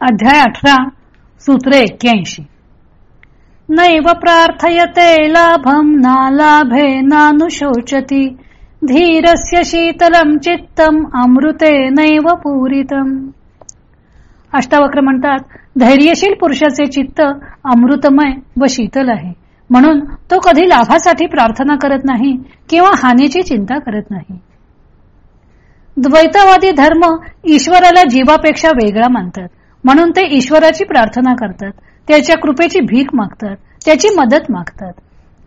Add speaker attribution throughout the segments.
Speaker 1: अध्याय अठरा सूत्र एक्क्याऐंशी. नैव प्रार्थयते लाभम ना लाभे नानुशोचती धीरस्य शीतलम चित्तम अमृते नैव पूरितम. अष्टावक्र म्हणतात धैर्यशील पुरुषाचे चित्त अमृतमय व शीतल आहे. म्हणून तो कधी लाभासाठी प्रार्थना करत नाही किंवा हानीची चिंता करत नाही. द्वैतवादी धर्म ईश्वराला जीवापेक्षा वेगळा मानतात. म्हणून ते ईश्वराची प्रार्थना करतात. त्याच्या कृपेची भीक मागतात. त्याची मदत मागतात.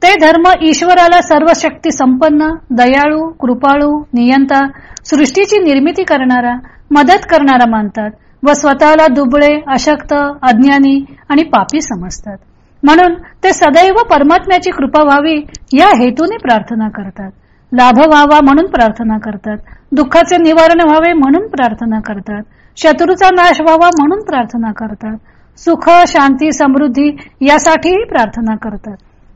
Speaker 1: ते धर्म ईश्वराला सर्व शक्ती संपन्न दयाळू कृपाळू नियंता सृष्टीची निर्मिती करणारा मदत करणारा मानतात व स्वतःला दुबळे अशक्त अज्ञानी आणि पापी समजतात. म्हणून ते सदैव परमात्म्याची कृपा व्हावी या हेतूने प्रार्थना करतात. लाभ व्हावा म्हणून प्रार्थना करतात. दुःखाचे निवारण व्हावे म्हणून प्रार्थना करतात. शत्रूचा नाश व्हावा म्हणून प्रार्थना करतात. सुख शांती समृद्धी यासाठीही प्रार्थना करतात.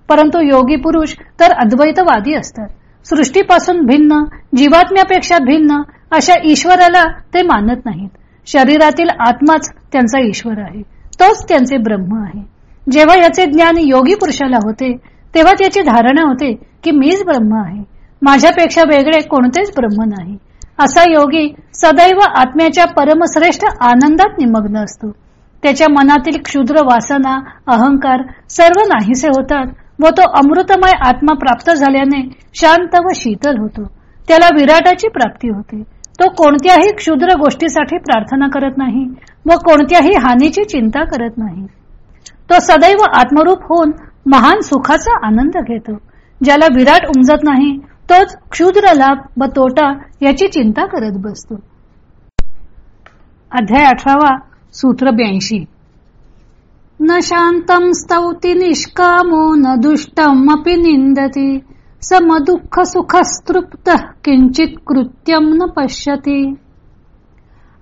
Speaker 1: परंतु योगी पुरुष तर अद्वैतवादी असतात. सृष्टीपासून भिन्न जीवात्म्यापेक्षा भिन्न अशा ईश्वराला ते मानत नाहीत. शरीरातील आत्माच त्यांचा ईश्वर आहे. तोच त्यांचे ब्रह्म आहे. जेव्हा याचे ज्ञान योगी पुरुषाला होते तेव्हा त्याची धारणा होते की मीच ब्रह्म आहे. माझ्यापेक्षा वेगळे कोणतेच ब्रह्म नाही. असा योगी सदैव आत्म्याच्या परमश्रेष्ठ आनंदात निमग्न असतो. त्याच्या मनातील क्षुद्र वासना अहंकार सर्व नाहीसे होतात व तो अमृतमय आत्मा प्राप्त झाल्याने शांत व शीतल होतो. त्याला विराटाची प्राप्ती होते. तो कोणत्याही क्षुद्र गोष्टीसाठी प्रार्थना करत नाही व कोणत्याही हानीची चिंता करत नाही. तो सदैव आत्मरूप होऊन महान सुखाचा आनंद घेतो. ज्याला विराट उमजत नाही तोच क्षुद्र लाभ व तोटा याची चिंता करत बसतो. अध्याय अठरावा सूत्र ब्याऐंशी. न शांतम स्तौती निष्कामो न दुष्टम अपि निंदती. सम सुखस्तृप्त किंचित कृत्यम न पश्यती.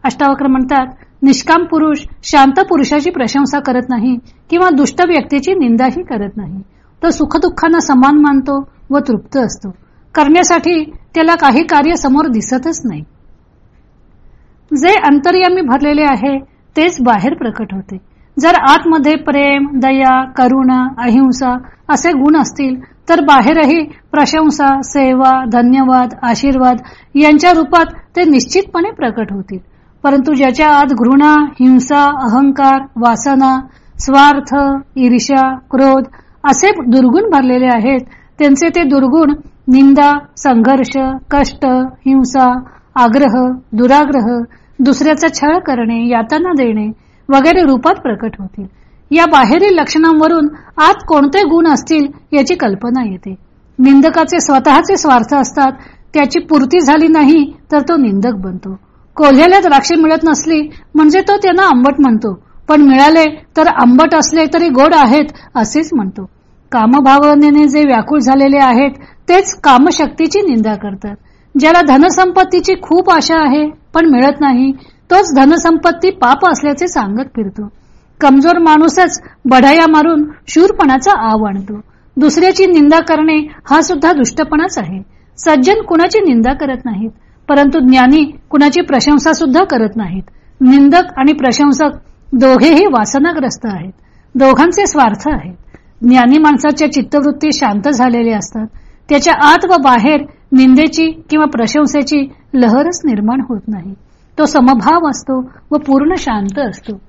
Speaker 1: अष्टावक्र म्हणतात निष्काम पुरुष शांत पुरुषाची प्रशंसा करत नाही किंवा दुष्ट व्यक्तीची निंदाही करत नाही. तो सुखदुःखांना समान मानतो व तृप्त असतो. करण्यासाठी त्याला काही कार्य समोर दिसतच नाही. जे अंतर्यामी भरलेले आहे तेच बाहेर प्रकट होते. जर आतमध्ये प्रेम दया करुणा अहिंसा असे गुण असतील तर बाहेरही प्रशंसा सेवा धन्यवाद आशीर्वाद यांच्या रूपात ते निश्चितपणे प्रकट होतील. परंतु ज्याच्या आत घृणा हिंसा अहंकार वासना स्वार्थ ईर्ष्या क्रोध असे दुर्गुण भरलेले आहेत त्यांचे ते दुर्गुण निंदा संघर्ष कष्ट हिंसा आग्रह दुराग्रह दुसऱ्याचा छळ करणे यातना देणे वगैरे रूपात प्रकट होतील. या बाहेरील लक्षणांवरून आत कोणते गुण असतील याची कल्पना येते. निंदकाचे स्वतःचे स्वार्थ असतात त्याची पूर्ती झाली नाही तर तो निंदक बनतो. कोल्ह्याला द्राक्षे मिळत नसली म्हणजे तो त्यांना आंबट म्हणतो. पण मिळाले तर आंबट असले तरी गोड आहेत असेच म्हणतो. कामभावनेने जे व्याकुळ झालेले आहेत तेच कामशक्तीची निंदा करतात. ज्याला धनसंपत्तीची खूप आशा आहे पण मिळत नाही तोच धनसंपत्ती पाप असल्याचे सांगत फिरतो. कमजोर माणूसच बढाया मारून शूरपणाचा आव आणतो. दुसऱ्याची निंदा करणे हा सुद्धा दुष्टपणाच आहे. सज्जन कुणाची निंदा करत नाहीत परंतु ज्ञानी कुणाची प्रशंसा सुद्धा करत नाहीत. निंदक आणि प्रशंसक दोघेही वासनाग्रस्त आहेत. दोघांचे स्वार्थ आहेत. ज्ञानी माणसाच्या चित्तवृत्ती शांत झालेले असतात. त्याच्या आत व बाहेर निंदेची किंवा प्रशंसेची लहरच निर्माण होत नाही. तो समभाव असतो व पूर्ण शांत असतो.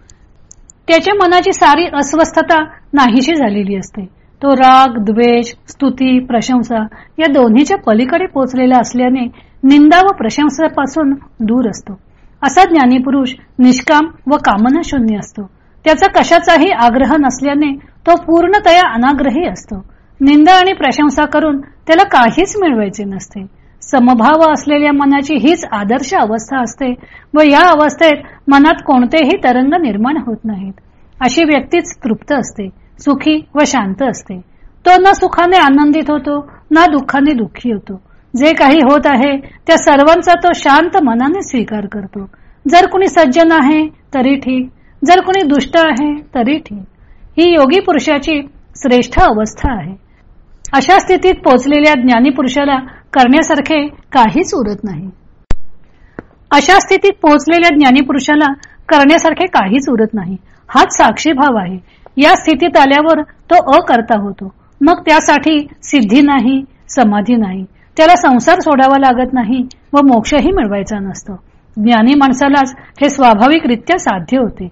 Speaker 1: त्याच्या मनाची सारी अस्वस्थता नाहीशी झालेली असते. तो राग द्वेष स्तुती प्रशंसा या दोन्हीच्या पलीकडे पोचलेला असल्याने निंदा व प्रशंसापासून दूर असतो. असा ज्ञानी पुरुष निष्काम व कामना शून्य असतो. त्याचा कशाचाही आग्रह नसल्याने तो पूर्णतया अनाग्रही असतो. निंदा आणि प्रशंसा करून त्याला काहीच मिळवायचे नसते. समभाव असलेल्या मनाची हीच आदर्श अवस्था असते व या अवस्थेत मनात कोणतेही तरंग निर्माण होत नाहीत. अशी व्यक्तीच तृप्त असते सुखी व शांत असते. तो ना सुखाने आनंदित होतो ना दुःखाने दुःखी होतो. जे काही होत आहे त्या सर्वांचा तो शांत मनाने स्वीकार करतो. जर कुणी सज्जन आहे तरी ठीक. जर कुणी दुष्ट आहे तरी ठीक. ही योगी पुरुषाची श्रेष्ठ अवस्था आहे. अशा स्थितीत पोचलेल्या ज्ञानी पुरुषाला करण्यासारखे काहीच उरत नाही. अशा स्थितीत पोहोचलेल्या ज्ञानी पुरुषाला करण्यासारखे काहीच उरत नाही. हाच साक्षी भाव आहे. या स्थितीत आल्यावर तो अकर्ता होतो. मग त्यासाठी सिद्धी नाही समाधी नाही. त्याला संसार सोडावा लागत नाही व मोक्षही मिळवायचा नसतो. ज्ञानी माणसालाच हे स्वाभाविकरित्या साध्य होते.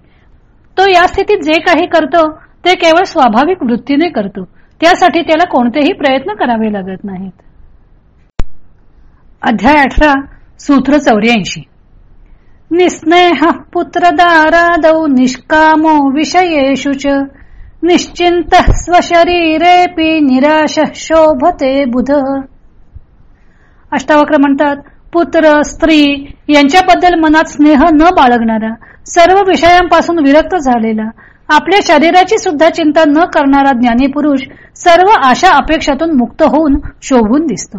Speaker 1: तो या स्थितीत जे काही करतो ते केवळ स्वाभाविक वृत्तीने करतो. त्यासाठी त्याला कोणतेही प्रयत्न करावे लागत नाहीत. अध्याय अठरा सूत्र चौऱ्याऐंशी. निस्नेह पुत्रदारादौ निष्कामो विषयेषु च निश्चिंत स्वशरीरेपी निराश शोभते बुध. अष्टावक्र म्हणतात पुत्र स्त्री यांच्याबद्दल मनात स्नेह न बाळगणारा सर्व विषयांपासून विरक्त झालेला आपल्या शरीराची सुद्धा चिंता न करणारा ज्ञानी पुरुष सर्व आशा अपेक्षातून मुक्त होऊन शोभून दिसतो.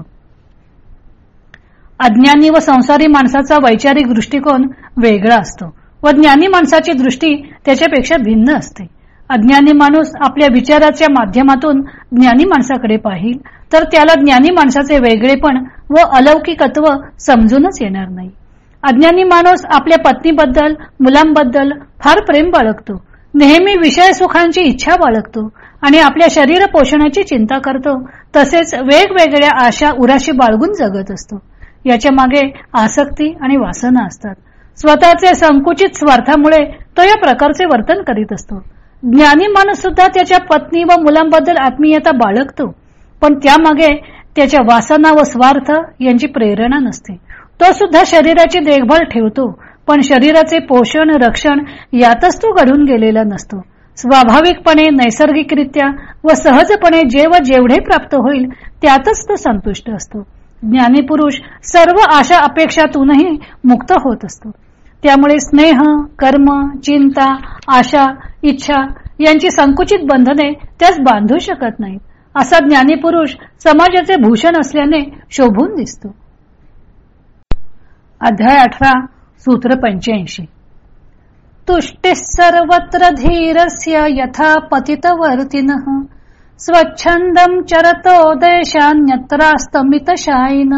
Speaker 1: अज्ञानी व संसारी माणसाचा वैचारिक दृष्टिकोन वेगळा असतो व ज्ञानी माणसाची दृष्टी त्याच्यापेक्षा भिन्न असते. अज्ञानी माणूस आपल्या विचाराच्या माध्यमातून ज्ञानी माणसाकडे पाहिल तर त्याला ज्ञानी माणसाचे वेगळेपण व अलौकिकत्व समजूनच येणार नाही. अज्ञानी माणूस आपल्या पत्नीबद्दल मुलांबद्दल फार प्रेम बाळगतो. नेहमी विषय सुखांची इच्छा बाळगतो आणि आपल्या शरीर पोषणाची चिंता करतो तसेच वेगवेगळ्या आशा उराशी बाळगून जगत असतो. याच्या मागे आसक्ती आणि वासना असतात. स्वतःचे संकुचित स्वार्थामुळे तो या प्रकारचे वर्तन करीत असतो. ज्ञानी माणूस सुद्धा त्याच्या पत्नी व मुलांबद्दल आत्मीयता बाळगतो पण त्यामागे त्याच्या वासना व स्वार्थ यांची प्रेरणा नसते. तो सुद्धा शरीराची देखभाल ठेवतो पण शरीराचे पोषण रक्षण यातच तो घडून गेलेला नसतो. स्वाभाविकपणे नैसर्गिकरित्या व सहजपणे जे व जेवढे प्राप्त होईल त्यातच तो संतुष्ट असतो. ज्ञानीपुरुष सर्व आशा अपेक्षातूनही मुक्त होत असतो. त्यामुळे स्नेह कर्म चिंता आशा इच्छा यांची संकुचित बंधने त्यास बांधू शकत नाहीत. असा ज्ञानीपुरुष समाजाचे भूषण असल्याने शोभून दिसतो. अध्याय अठरा. सूत्र पंच्याऐंशी. तुष्टी सर्वत्र धीरस्य यथा पतितवर्तिन स्वच्छंदम चरतो देशान्यत्रास्तमितशायीन.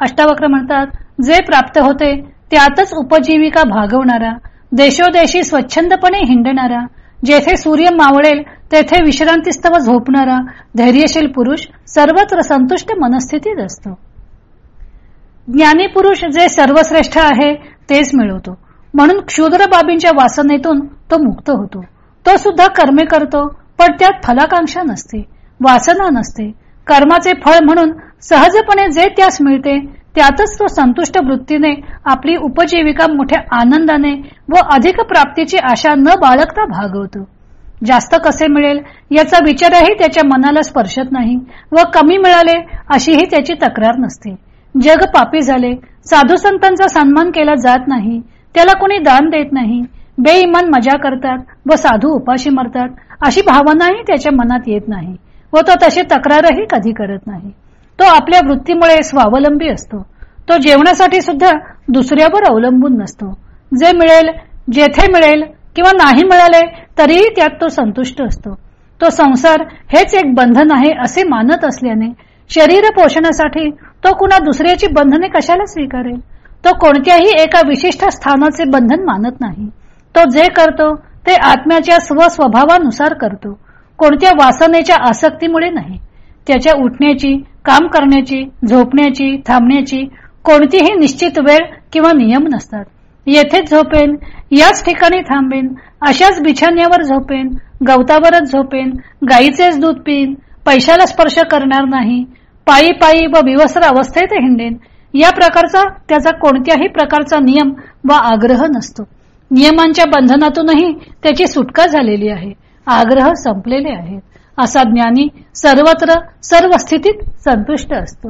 Speaker 1: अष्टावक्र म्हणतात जे प्राप्त होते त्यातच उपजीविका भागवणारा देशोदेशी स्वच्छंदपणे हिंडणारा जेथे सूर्य मावळेल तेथे विश्रांतीस्तव झोपणारा धैर्यशील पुरुष सर्वत्र संतुष्ट मनस्थितीत असतो. ज्ञानी पुरुष जे सर्वश्रेष्ठ आहे तेच मिळवतो. म्हणून क्षुद्र बाबींच्या वासनेतून तो मुक्त होतो. तो सुद्धा कर्मे करतो पण त्यात फलाकांक्षा नसते वासना नसते. कर्माचे फळ म्हणून सहजपणे जे त्यास मिळते त्यातच तो संतुष्ट वृत्तीने आपली उपजीविका मोठ्या आनंदाने व अधिक प्राप्तीची आशा न बाळगता भागवतो. जास्त कसे मिळेल याचा विचारही त्याच्या मनाला स्पर्शत नाही व कमी मिळाले अशीही त्याची तक्रार नसते. जग पापी झाले. साधू संतांचा सन्मान केला जात नाही. त्याला कोणी दान देत नाही. बेईमान मजा करतात व साधू उपाशी मरतात अशी भावनाही त्याच्या मनात येत नाही व तो तशी तक्रारही कधी करत नाही. तो आपल्या वृत्तीमुळे स्वावलंबी असतो. तो जेवणासाठी सुद्धा दुसऱ्यावर अवलंबून नसतो. जे मिळेल जेथे मिळेल किंवा नाही मिळाले तरीही त्यात तो संतुष्ट असतो. तो संसार हेच एक बंधन आहे असे मानत असल्याने शरीर पोषणासाठी तो कुणा दुसऱ्याची बंधने कशाला स्वीकारेल? तो कोणत्याही एका विशिष्ट स्थानाचे बंधन मानत नाही. तो जे करतो ते आत्म्याच्या स्वस्वभावानुसार करतो. कोणत्या वासनेच्या आसक्तीमुळे नाही. त्याच्या उठण्याची काम करण्याची झोपण्याची थांबण्याची कोणतीही निश्चित वेळ किंवा नियम नसतात. येथेच झोपेन याच ठिकाणी थांबेन अशाच बिछाण्यावर झोपेन गवतावरच झोपेन गाईचेच दूध पिन पैशाला स्पर्श करणार नाही. पायी पायी व विवस्त्र अवस्थेत हिंडेन. या प्रकारचा त्याचा कोणत्याही प्रकारचा नियम व आग्रह नसतो. नियमांच्या बंधनातूनही त्याची सुटका झालेली आहे. आग्रह संपलेले आहेत. असा ज्ञानी सर्वत्र सर्व स्थितीत संतुष्ट असतो.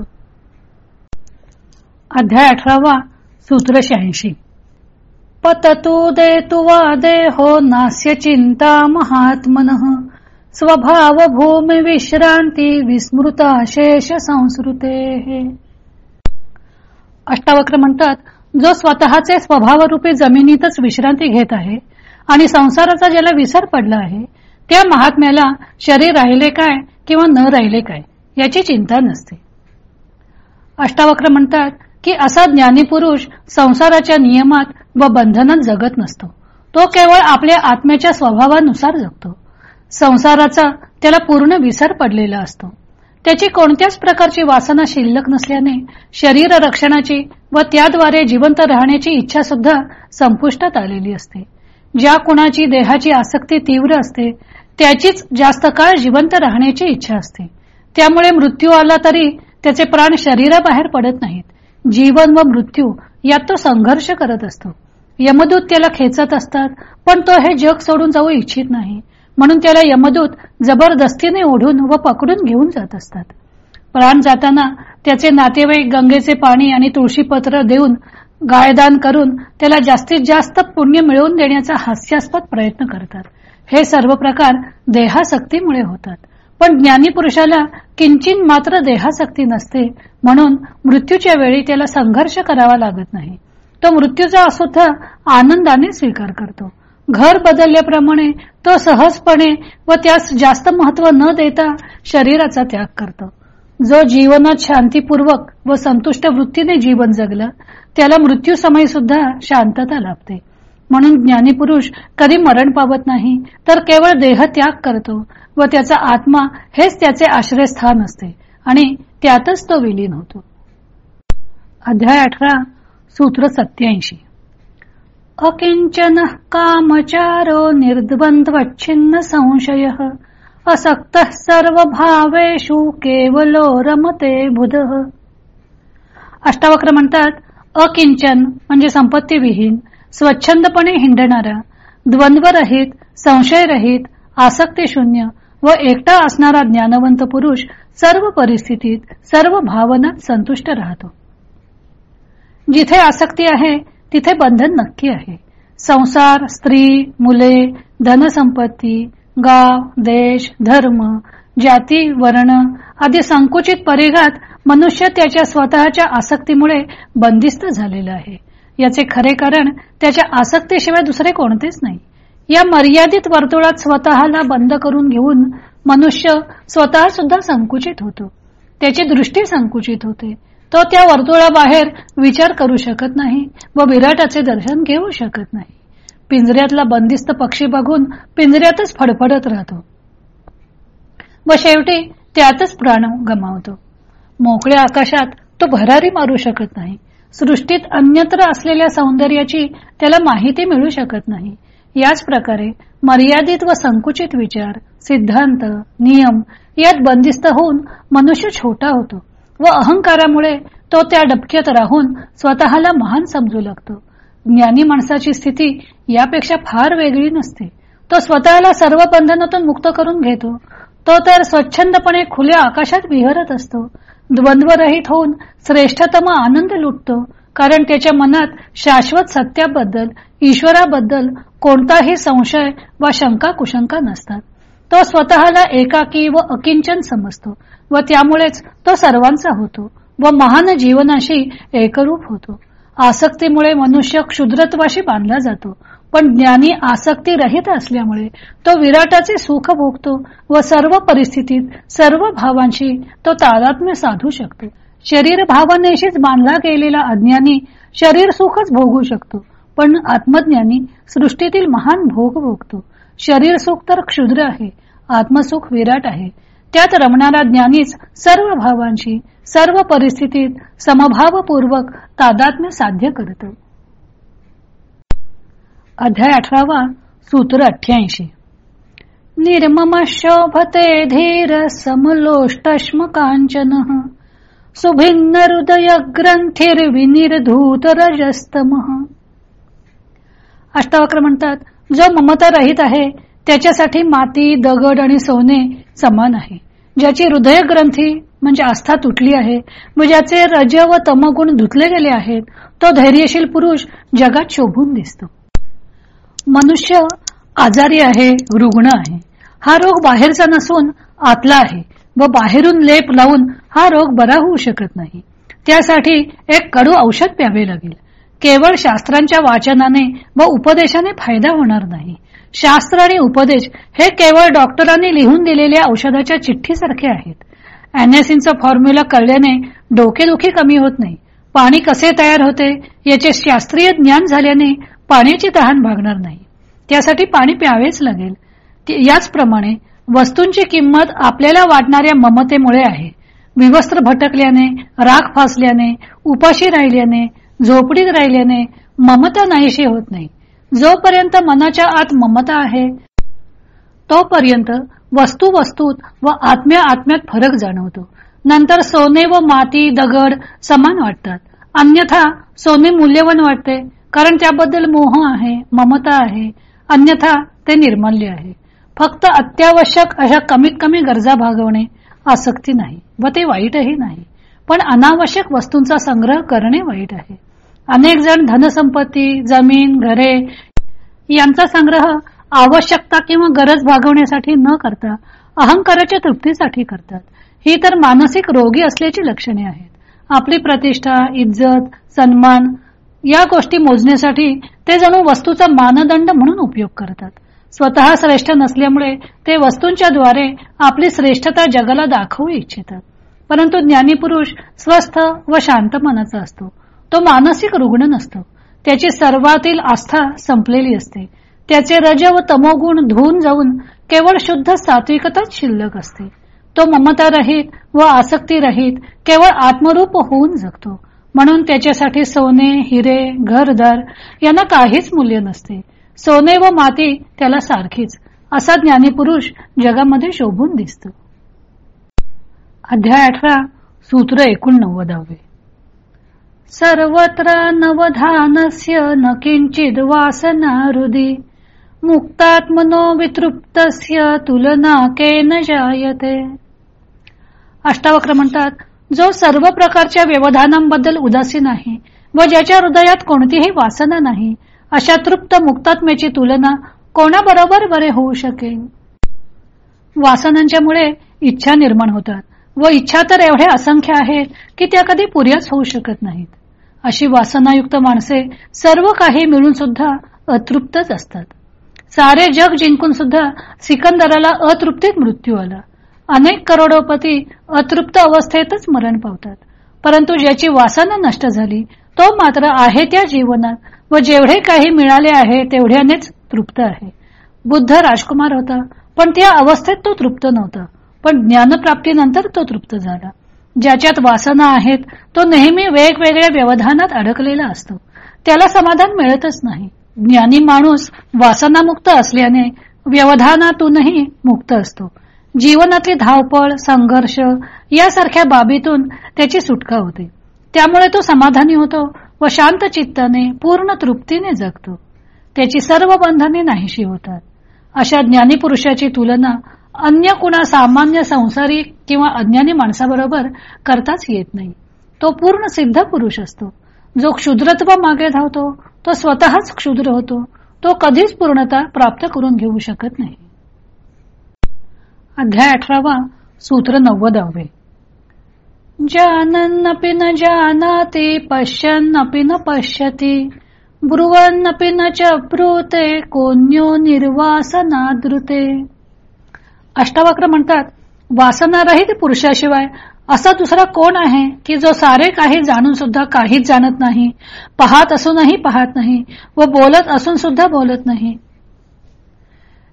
Speaker 1: अध्याय अठरावा सूत्र शहाऐंशी. पततु दे तु वा देहो नास्य चिंता महात्मन. स्वभाव भूमि विश्रांती विस्मृता शेष संस्कृते अष्टावक्र म्हणतात जो स्वतःचे स्वभावरूपी जमिनीतच विश्रांती घेत आहे आणि संसाराचा ज्याला विसर पडला आहे त्या महात्म्याला शरीर राहिले काय किंवा न राहिले काय याची चिंता नसते. अष्टावक्र म्हणतात की असा ज्ञानी पुरुष संसाराच्या नियमात व बंधनात जगत नसतो. तो केवळ आपल्या आत्म्याच्या स्वभावानुसार जगतो. संसाराचा त्याला पूर्ण विसर पडलेला असतो. त्याची कोणत्याच प्रकारची वासना शिल्लक नसल्याने शरीर रक्षणाची व त्याद्वारे जिवंत राहण्याची इच्छा सुद्धा संपुष्टात आलेली असते. ज्या कुणाची देहाची आसक्ती तीव्र असते त्याचीच जास्त काळ जिवंत राहण्याची इच्छा असते. त्यामुळे मृत्यू आला तरी त्याचे प्राण शरीराबाहेर पडत नाहीत. जीवन व मृत्यू यात तो संघर्ष करत असतो. यमदूत त्याला खेचत असतात पण तो हे जग सोडून जाऊ इच्छित नाही. म्हणून त्याला यमदूत जबरदस्तीने ओढून व पकडून घेऊन जात असतात. प्राण जाताना त्याचे नातेवाईक गंगेचे पाणी आणि तुळशीपत्र देऊन गायदान करून त्याला जास्तीत जास्त पुण्य मिळवून देण्याचा हास्यास्पद प्रयत्न करतात. हे सर्व प्रकार देहासक्तीमुळे होतात. पण ज्ञानी पुरुषाला किंचिन मात्र देहासक्ती नसते म्हणून मृत्यूच्या वेळी त्याला संघर्ष करावा लागत नाही. तो मृत्यूचा असुद्धा आनंदाने स्वीकार करतो. घर बदलल्याप्रमाणे तो सहजपणे व त्यास जास्त महत्त्व न देता शरीराचा त्याग करतो. जो जीवनात शांतीपूर्वक व संतुष्ट वृत्तीने जीवन जगलं त्याला मृत्यू समय सुद्धा शांतता लाभते. म्हणून ज्ञानी पुरुष कधी मरण पावत नाही तर केवळ देह त्याग करतो व त्याचा आत्मा हेच त्याचे आश्रयस्थान असते आणि त्यातच तो विलीन होतो. अध्याय अठरा सूत्र सत्याऐंशी अकिंचन कामचारो निर्द्वंद्वच्छिन्न संशय असक्त सर्व भावेशु केवलो रमते बुध। अष्टावक्र म्हणतात अकिंचन म्हणजे संपत्ती विहीन स्वच्छंदपणे हिंडणारा द्वंद्वरहित संशयरहित आसक्तीशून्य व एकटा असणारा ज्ञानवंत पुरुष सर्व परिस्थितीत सर्व भावनात संतुष्ट राहतो. जिथे आसक्ती आहे तिथे बंधन नक्की आहे. संसार स्त्री मुले धनसंपत्ती गाव देश धर्म जाती वर्ण आदी संकुचित परिघात मनुष्य त्याच्या स्वतःच्या आसक्तीमुळे बंदिस्त झालेला आहे. याचे खरे कारण त्याच्या आसक्तीशिवाय दुसरे कोणतेच नाही. या मर्यादित वर्तुळात स्वतःला बंद करून घेऊन मनुष्य स्वतः सुद्धा संकुचित होतो. त्याची दृष्टी संकुचित होते. तो त्या वर्तुळाबाहेर विचार करू शकत नाही व विराटाचे दर्शन घेऊ शकत नाही. पिंजऱ्यातला बंदिस्त पक्षी बघून पिंजऱ्यातच फडफडत राहतो. व शेवटी त्यातच प्राण गमावतो. मोकळ्या आकाशात तो भरारी मारू शकत नाही. सृष्टीत अन्यत्र असलेल्या सौंदर्याची त्याला माहिती मिळू शकत नाही. याच प्रकारे मर्यादित व संकुचित विचार सिद्धांत नियम यात बंदिस्त होऊन मनुष्य छोटा होतो. व अहंकारामुळे तो त्या डबक्यात राहून स्वतःला महान समजू लागतो. ज्ञानी माणसाची स्थिती यापेक्षा फार वेगळी नसते. तो स्वतःला सर्व बंधनातून मुक्त करून घेतो. तो तर स्वच्छंदपणे खुल्या आकाशात विहरत असतो. द्वंद्वरहित होऊन श्रेष्ठतम आनंद लुटतो. कारण त्याच्या मनात शाश्वत सत्याबद्दल ईश्वराबद्दल कोणताही संशय वा शंका कुशंका नसतात. तो स्वतःला एकाकी व अकिंचन समजतो व त्यामुळेच तो सर्वांचा होतो व महान जीवनाशी एकरूप होतो. आसक्तीमुळे मनुष्य क्षुद्रत्वाशी बांधला जातो पण ज्ञानी आसक्ती रहित असल्यामुळे तो विराटाचे सुख भोगतो व सर्व परिस्थितीत सर्व भावांशी तो तादात्म्य साधू शकतो. शरीर भावनेशीच बांधला गेलेला अज्ञानी शरीर सुखच भोगू शकतो पण आत्मज्ञानी सृष्टीतील महान भोग भोगतो. शरीर सुख तर क्षुद्र आहे आत्मसुख विराट आहे. त्यात रमणारा ज्ञानीच सर्व भावांशी सर्व परिस्थितीत समभावपूर्वक तादात्म्य साध्य करत. अध्याय अठरावा सूत्र अठ्याऐंशी निर्मम शोभते धीर समलोष्टश्म कांचन सुभिन्न हृदय ग्रंथिर्विनिर्धूत रजस्तम. अष्टावक्र म्हणतात जो ममता रहित आहे त्याच्यासाठी माती दगड आणि सोने समान आहे. ज्याची हृदय ग्रंथी म्हणजे आस्था तुटली आहे व ज्याचे रज व तमगुण धुतले गेले आहेत तो धैर्यशील पुरुष जगात शोभून दिसतो. मनुष्य आजारी आहे रुग्ण आहे. हा रोग बाहेरचा नसून आतला आहे व बाहेरून लेप लावून हा रोग बरा होऊ शकत नाही. त्यासाठी एक कडू औषध प्यावे लागेल. केवळ शास्त्रांच्या वाचनाने व उपदेशाने फायदा होणार नाही. शास्त्र आणि उपदेश हे केवळ डॉक्टरांनी लिहून दिलेल्या औषधाच्या चिठ्ठीसारखे आहेत. अॅनेसिनचा फॉर्म्युला कळल्याने डोकेदुखी कमी होत नाही. पाणी कसे तयार होते याचे शास्त्रीय ज्ञान झाल्याने पाण्याची तहान भागणार नाही. त्यासाठी पाणी प्यावेच लागेल. याचप्रमाणे वस्तूंची किंमत आपल्याला वाटणाऱ्या ममतेमुळे आहे. विवस्त्र भटकल्याने राख फासल्याने उपाशी राहिल्याने झोपडीत राहिल्याने ममता नाहीशी होत नाही. जोपर्यंत मनाच्या आत ममता आहे तोपर्यंत वस्तू वस्तूत व आत्म्या आत्म्यात फरक जाणवतो. नंतर सोने व माती दगड समान वाटतात. अन्यथा सोने मूल्यवान वाटते कारण त्याबद्दल मोह आहे ममता आहे अन्यथा ते निर्मल्य आहे. फक्त अत्यावश्यक अशा कमीत कमी गरजा भागवणे आसक्ती नाही व ते वाईटही नाही. पण अनावश्यक वस्तूंचा संग्रह करणे वाईट आहे. अनेक जण धनसंपत्ती जमीन घरे यांचा संग्रह आवश्यकता किंवा गरज भागवण्यासाठी न करता अहंकाराच्या तृप्तीसाठी करतात. ही तर मानसिक रोगी असल्याची लक्षणे आहेत. आपली प्रतिष्ठा इज्जत सन्मान या गोष्टी मोजण्यासाठी ते जणू वस्तूचा मानदंड म्हणून उपयोग करतात. स्वतः श्रेष्ठ नसल्यामुळे ते वस्तूंच्या द्वारे आपली श्रेष्ठता जगाला दाखवू इच्छितात. परंतु ज्ञानी पुरुष स्वस्थ व शांत मनाचा असतो. तो मानसिक रुग्ण नसतो. त्याची सर्वातील आस्था संपलेली असते. त्याचे रज व तमोगुण धुवून जाऊन केवळ शुद्ध सात्विकताच शिल्लक असते. तो ममता रहित व आसक्ती रहित केवळ आत्मरूप होऊन जगतो. म्हणून त्याच्यासाठी सोने हिरे घरदार यांना काहीच मूल्य नसते. सोने व माती त्याला सारखीच. असा ज्ञानी पुरुष जगामध्ये शोभून दिसतो. अध्याय अठरा सूत्र एकोणनव्वदावे. सर्वत्र नवधानस्य न किंचित वासना हृदी। मुक्तात्मनो वितृप्तस्य तुलना केन जायते। अष्टावक्र म्हणतात जो सर्व प्रकारच्या व्यवधानांबद्दल उदासीन आहे व ज्याच्या हृदयात कोणतीही वासना नाही अशा तृप्त मुक्तात्म्याची तुलना कोणाबरोबर बरे होऊ शकेल? वासनांच्यामुळे इच्छा निर्माण होतात. व इच्छा तर एवढ्या असंख्य आहेत की त्या कधी पुऱ्याच होऊ शकत नाहीत. अशी वासनायुक्त माणसे सर्व काही मिळून सुद्धा अतृप्तच असतात. सारे जग जिंकून सुद्धा सिकंदराला अतृप्तीत मृत्यू आला. अनेक करोडोपती अतृप्त अवस्थेतच मरण पावतात. परंतु ज्याची वासना नष्ट झाली तो मात्र आहे त्या जीवनात व जेवढे काही मिळाले आहे तेवढ्यानेच तृप्त आहे. बुद्ध राजकुमार होता पण त्या अवस्थेत तो तृप्त नव्हता. पण ज्ञानप्राप्तीनंतर तो तृप्त झाला. ज्याच्यात वासना आहेत तो नेहमी वेगवेगळ्या व्यवधानात अडकलेला असतो. त्याला समाधान मिळतच नाही. ज्ञानी माणूस वासनामुक्त असल्याने व्यवधानातूनही मुक्त असतो. जीवनातली धावपळ संघर्ष यासारख्या बाबीतून त्याची सुटका होते. त्यामुळे तो समाधानी होतो व शांत चित्ताने पूर्ण तृप्तीने जगतो. त्याची सर्व बंधने नाहीशी होतात. अशा ज्ञानी पुरुषाची तुलना अन्य कुणा सामान्य संसारी किंवा अज्ञानी माणसाबरोबर करताच येत नाही. तो पूर्ण सिद्ध पुरुष असतो. जो क्षुद्रत्व मागे धावतो तो स्वतःच क्षुद्र होतो. तो कधीच पूर्णता प्राप्त करून घेऊ शकत नाही. अध्याय अठरावा सूत्र नव्वदावे. जानन्नपि न जानाति पश्यन्नपि न पश्यति. ब्रुवन्नपि न च ब्रूते कोन्यो निर्वासनादृते. अष्टावक्र म्हणतात वासनारहित पुरुषाशिवाय असा दुसरा कोण आहे की जो सारे काही जाणून सुद्धा काहीच जाणत नाही पाहत असूनही पाहत नाही व बोलत असून सुद्धा बोलत नाही?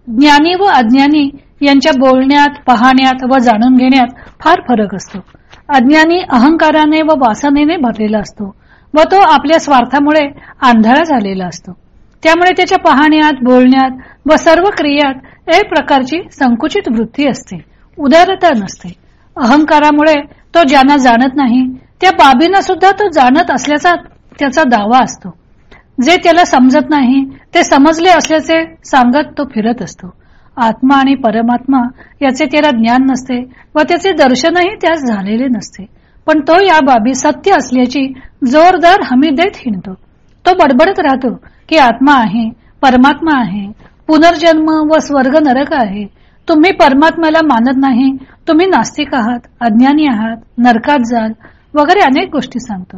Speaker 1: ज्ञानी व अज्ञानी यांच्या बोलण्यात पाहण्यात व जाणून घेण्यात फार फरक असतो. अज्ञानी अहंकाराने व वासनेने भरलेला असतो व तो आपल्या स्वार्थामुळे आंधळा झालेला असतो. त्यामुळे त्याच्या पाहण्यात बोलण्यात व सर्व क्रियात एक प्रकारची संकुचित वृत्ती असते. उदारता नसते. अहंकारामुळे तो ज्यांना जाणत नाही त्या बाबींना सुद्धा तो जाणत असल्याचा त्याचा दावा असतो. जे त्याला समजत नाही ते समजले असल्याचे सांगत तो फिरत असतो. आत्मा आणि परमात्मा याचे त्याला ज्ञान नसते व त्याचे दर्शनही त्यास झालेले नसते. पण तो या बाबी सत्य असल्याची जोरदार हमी देत हिंडतो. तो बडबडत राहतो की आत्मा आहे परमात्मा आहे पुनर्जन्म व स्वर्ग नरक आहे. तुम्ही परमात्म्याला मानत नाही तुम्ही नास्तिक आहात अज्ञानी आहात नरकात जाल वगैरे अनेक गोष्टी सांगतो.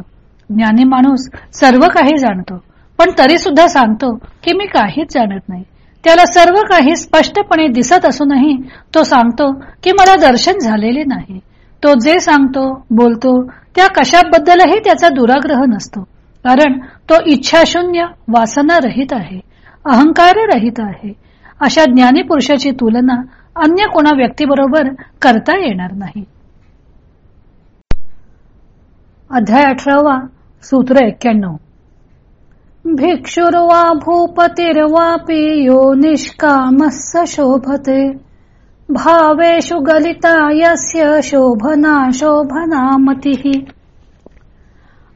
Speaker 1: ज्ञानी माणूस सर्व काही जाणतो पण तरी सुद्धा सांगतो की मी काहीच जाणत नाही. त्याला सर्व काही स्पष्टपणे दिसत असूनही तो सांगतो की मला दर्शन झालेले नाही. तो जे सांगतो बोलतो त्या कशाबद्दलही त्याचा दुराग्रह नसतो. कारण तो इच्छाशून्य वासना रहित आहे. अहंकार रहित आहे. अशा ज्ञानी पुरुषाची तुलना अन्य कोणा व्यक्तीबरोबर करता येणार नाही. अध्याय अठरावा सूत्र एक्क्याण्णव. भिक्षुर्वा भूपतिर्वापि यो निष्कामस शोभते. भावेषु गलिता यस्य शोभना शोभना मती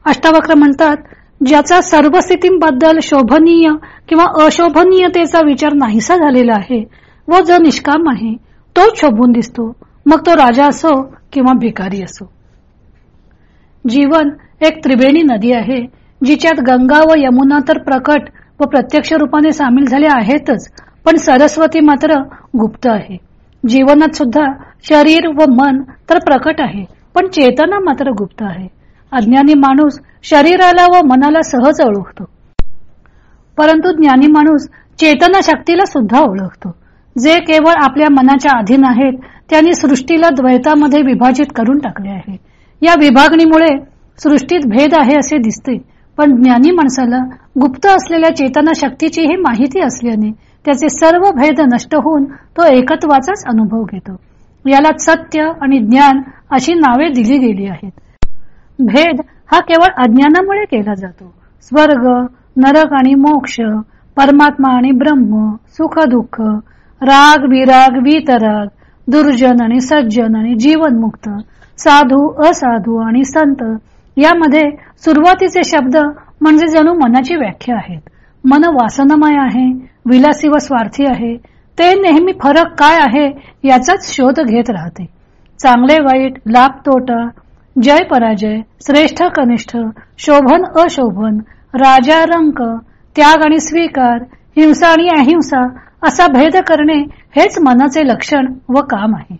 Speaker 1: अष्टावक्र म्हणतात ज्याचा सर्व स्थितींबद्दल शोभनीय किंवा अशोभनीयतेचा विचार नाहीसा झालेला आहे व जो निष्काम आहे तोच शोभून दिसतो. मग तो राजा असो किंवा भिकारी असो. जीवन एक त्रिवेणी नदी आहे जिच्यात गंगा व यमुना तर प्रकट व प्रत्यक्ष रूपाने सामील झाले आहेतच पण सरस्वती मात्र गुप्त आहे. जीवनात सुद्धा शरीर व मन तर प्रकट आहे पण चेतना मात्र गुप्त आहे. अज्ञानी माणूस शरीराला व मनाला सहज ओळखतो. परंतु ज्ञानी माणूस चेतना शक्तीला सुद्धा ओळखतो. जे केवळ आपल्या मनाच्या अधीन आहेत त्यांनी सृष्टीला द्वैतामध्ये विभाजित करून टाकले आहे. या विभागणीमुळे सृष्टीत भेद आहे असे दिसते पण ज्ञानी माणसाला गुप्त असलेल्या चेतना शक्तीचीही माहिती असल्याने त्याचे सर्व भेद नष्ट होऊन तो एकत्वाचाच अनुभव घेतो. याला सत्य आणि ज्ञान अशी नावे दिली गेली आहेत. भेद हा केवळ अज्ञानामुळे केला जातो. स्वर्ग नरक आणि मोक्ष परमात्मा आणि ब्रह्म सुख दुःख राग विराग वितराग दुर्जन आणि सज्जन आणि जीवनमुक्त साधू असाधू आणि संत यामध्ये सुरुवातीचे शब्द म्हणजे जणू मनाची व्याख्या आहेत. मन वासनमय आहे विलासी व स्वार्थी आहे ते नेहमी फरक काय आहे याचाच शोध घेत राहते. चांगले वाईट लाभ तोटा जय पराजय श्रेष्ठ कनिष्ठ शोभन अशोभन राजा रंक त्याग आणि स्वीकार हिंसा आणि अहिंसा असा भेद करणे हेच मनाचे लक्षण व काम आहे.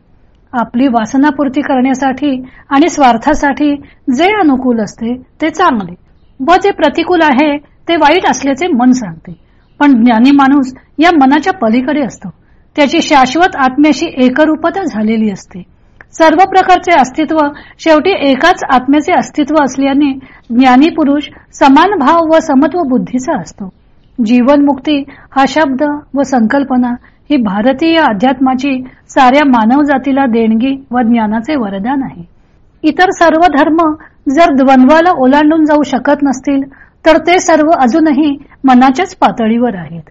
Speaker 1: आपली वासनापूर्ती करण्यासाठी आणि स्वार्थासाठी जे अनुकूल असते ते चांगले व जे प्रतिकूल आहे ते वाईट असल्याचे मन सांगते. पण ज्ञानी माणूस या मनाच्या पलीकडे असतो. त्याची शाश्वत आत्म्याशी एकरूपता झालेली असते. सर्व प्रकारचे अस्तित्व शेवटी एकाच आत्म्याचे अस्तित्व असल्याने ज्ञानी पुरुष समान भाव व समत्व बुद्धीचा असतो. जीवनमुक्ती हा शब्द व संकल्पना ही भारतीय अध्यात्माची साऱ्या मानव जातीला देणगी व ज्ञानाचे वरदान आहे. इतर सर्व धर्म जर द्वंद्वाला ओलांडून जाऊ शकत नसतील तर ते सर्व अजूनही मनाच्याच पातळीवर आहेत.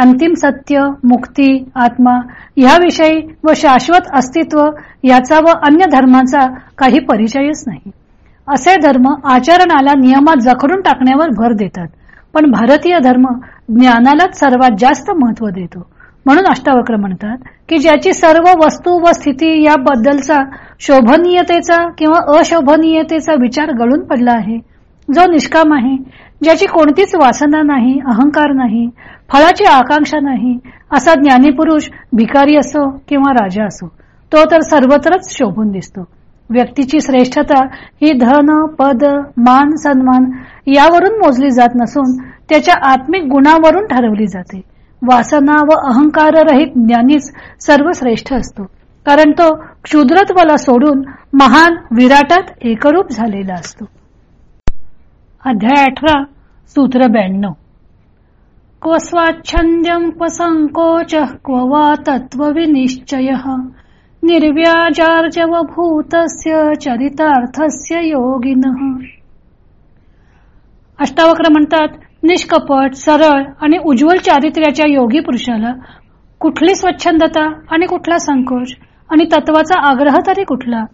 Speaker 1: अंतिम सत्य मुक्ती आत्मा ह्याविषयी व शाश्वत अस्तित्व याचा व अन्य धर्माचा काही परिचयच नाही. असे धर्म आचरणाला नियमात जखडून टाकण्यावर भर देतात. पण भारतीय धर्म ज्ञानालाच सर्वात जास्त महत्त्व देतो. म्हणून अष्टावक्र म्हणतात की ज्याची सर्व वस्तू व स्थिती याबद्दलचा शोभनीयतेचा किंवा अशोभनीयतेचा विचार गळून पडला आहे जो निष्काम आहे ज्याची कोणतीच वासना नाही अहंकार नाही फळाची आकांक्षा नाही असा ज्ञानीपुरुष भिकारी असो किंवा राजा असो तो तर सर्वत्रच शोभून दिसतो. व्यक्तीची श्रेष्ठता ही धन पद मान सन्मान यावरून मोजली जात नसून त्याच्या आत्मिक गुणावरून ठरवली जाते. वासना व अहंकार रहित ज्ञानीच सर्वश्रेष्ठ असतो कारण तो क्षुद्रत्वाला सोडून महान विराटात एकरूप झालेला असतो. अध्याय अठरा सूत्र ब्याण्णव. क्व स्वाच्छंद्यम क्व संकोच क्व वा तत्वविनिश्चय निर्व्याजार्जवभूतस्य चरितार्थस्य योगिन. अष्टावक्र म्हणतात निष्कपट सरळ आणि उज्ज्वल चारित्र्याच्या योगी पुरुषाला कुठली स्वच्छंदता आणि कुठला संकोच आणि तत्वाचा आग्रह तरी कुठला?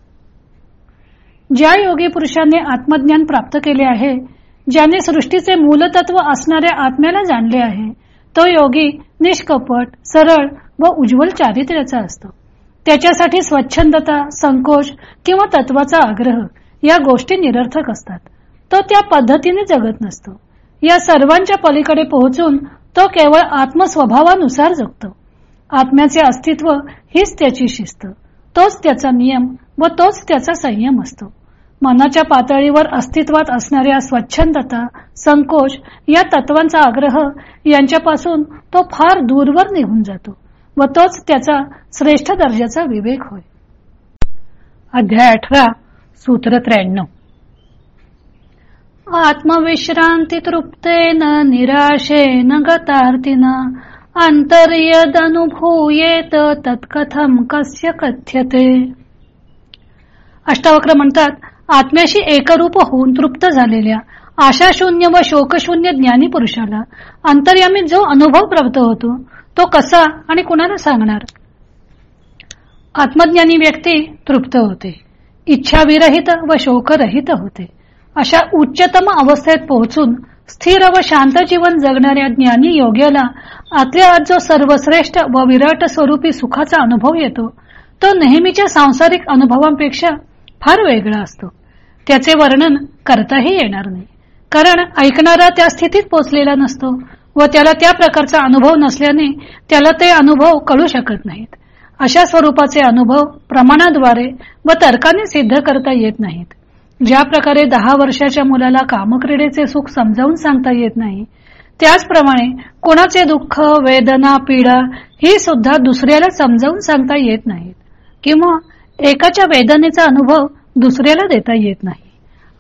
Speaker 1: ज्या योगी पुरुषाने आत्मज्ञान प्राप्त केले आहे ज्याने सृष्टीचे मूलतत्व असणाऱ्या आत्म्याला जाणले आहे तो योगी निष्कपट सरळ व उज्ज्वल चारित्र्याचा असतो. त्याच्यासाठी स्वच्छंदता संकोच किंवा तत्वाचा आग्रह या गोष्टी निरर्थक असतात. तो त्या पद्धतीने जगत नसतो. या सर्वांच्या पलीकडे पोहोचून तो केवळ आत्मस्वभावानुसार जगतो. आत्म्याचे अस्तित्व हीच त्याची शिस्त. तोच त्याचा नियम व तोच त्याचा संयम असतो. मनाच्या पातळीवर अस्तित्वात असणाऱ्या स्वच्छंदता संकोच या तत्वांचा आग्रह यांच्यापासून तो फार दूरवर निघून जातो व तोच त्याचा श्रेष्ठ दर्जाचा विवेक होय. अध्याय अठरा सूत्र त्र्याण्णव. आत्मविश्रांती तृप्तेन निराशेन गतार्थिन अनुभूयेत तत्कथम कस्य कथ्यते. अष्टावक्र म्हणतात आत्म्याशी एकरूप होऊन तृप्त झालेल्या आशाशून्य व शोकशून्य ज्ञानी पुरुषाला अंतर्यामी जो अनुभव प्राप्त होतो तो कसा आणि कुणाला सांगणार? आत्मज्ञानी व्यक्ती तृप्त होते इच्छाविरहित व शोकरहित होते. अशा उच्चतम अवस्थेत पोहोचून स्थिर व शांत जीवन जगणाऱ्या ज्ञानी योग्याला आतल्या जो सर्वश्रेष्ठ व विराट स्वरूपी सुखाचा अनुभव येतो तो नेहमीच्या सांसारिक अनुभवांपेक्षा फार वेगळा असतो. त्याचे वर्णन करताही येणार नाही. कारण ऐकणारा त्या स्थितीत पोचलेला नसतो व त्याला त्या प्रकारचा अनुभव नसल्याने त्याला ते अनुभव कळू शकत नाहीत. अशा स्वरूपाचे अनुभव प्रमाणाद्वारे व तर्काने सिद्ध करता येत नाहीत. ज्या प्रकारे दहा वर्षाच्या मुलाला कामक्रीडेचे सुख समजावून सांगता येत नाही त्याचप्रमाणे कोणाचे दुःख वेदना पीडा ही सुद्धा दुसऱ्याला समजावून सांगता येत नाहीत. किंवा एकाच्या वेदनेचा अनुभव दुसऱ्याला देता येत नाही.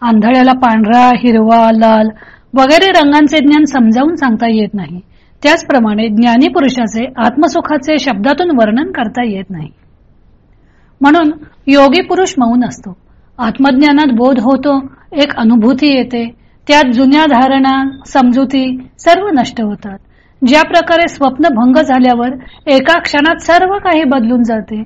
Speaker 1: आंधळ्याला पांढरा हिरवा लाल वगैरे रंगांचे ज्ञान समजावून सांगता येत नाही. त्याचप्रमाणे ज्ञानी पुरुषाचे आत्मसुखाचे शब्दातून वर्णन करता येत नाही. म्हणून योगी पुरुष मौन असतो. आत्मज्ञानात बोध होतो एक अनुभूती येते त्यात जुन्या धारणा समजुती सर्व नष्ट होतात. ज्या प्रकारे स्वप्न भंग झाल्यावर एका क्षणात सर्व काही बदलून जाते.